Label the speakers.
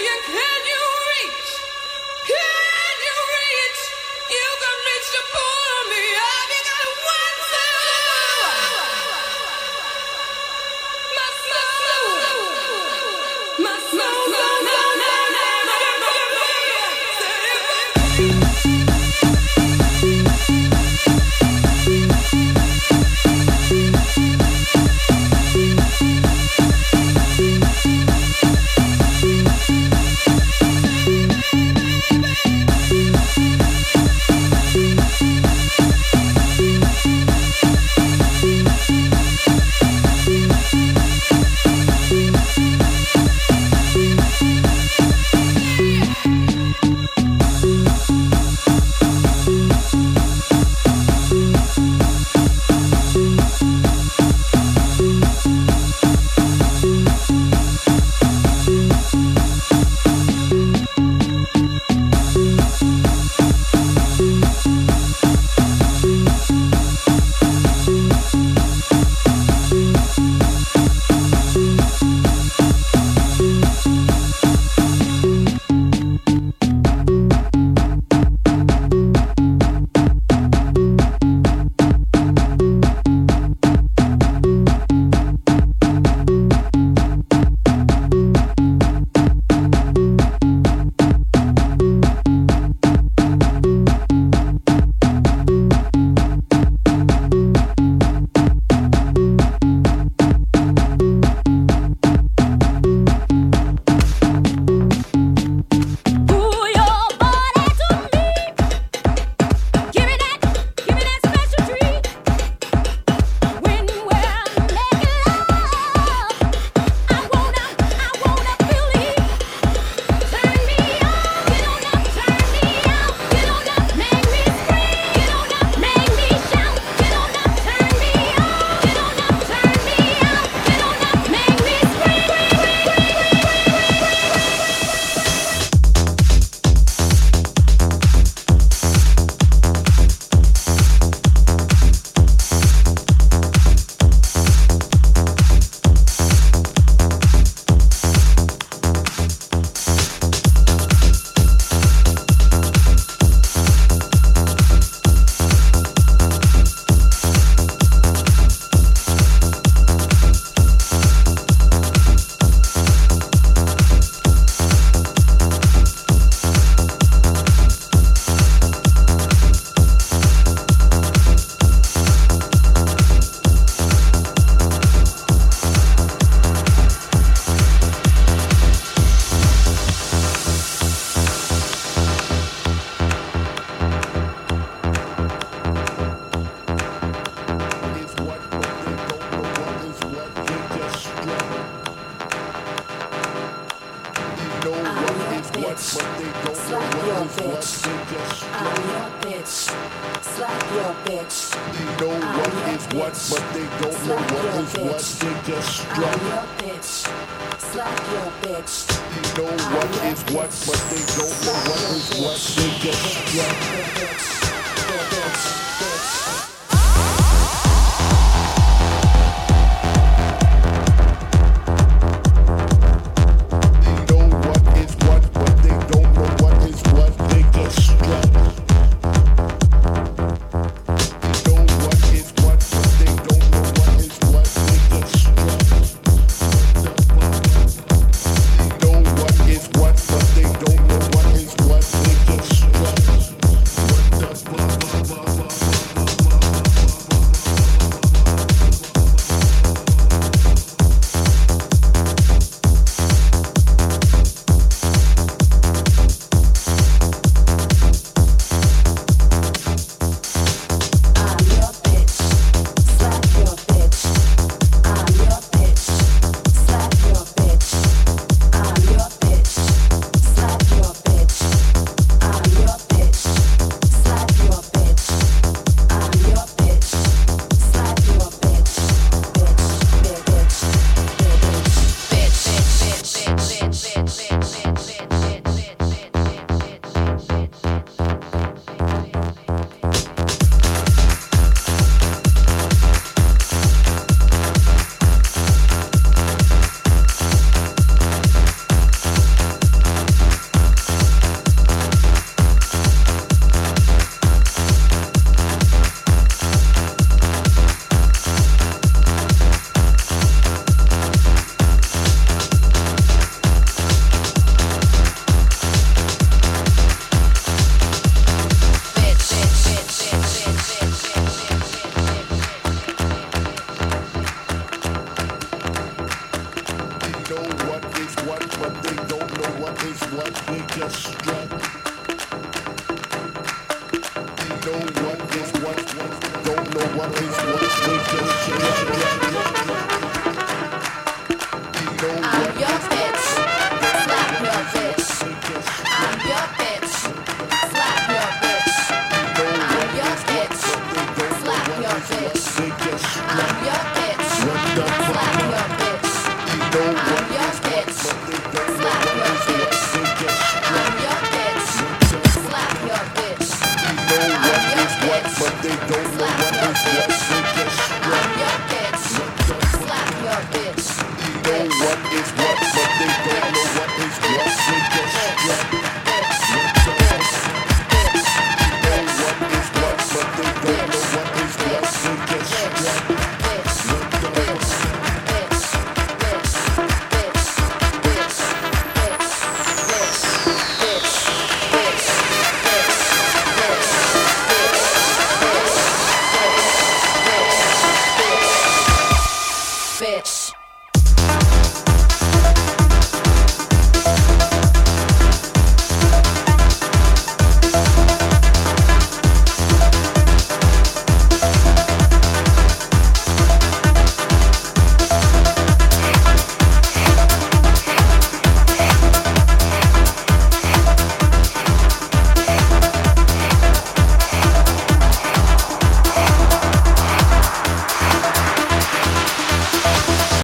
Speaker 1: you can bitch. Slap your bitch. I'm your bitch. Slap your bitch.
Speaker 2: They know what is what, but they don't know what is what. They just strut.
Speaker 1: I'm your bitch. Slap your bitch.
Speaker 2: They know what is what, but they don't know what is what. They just strut.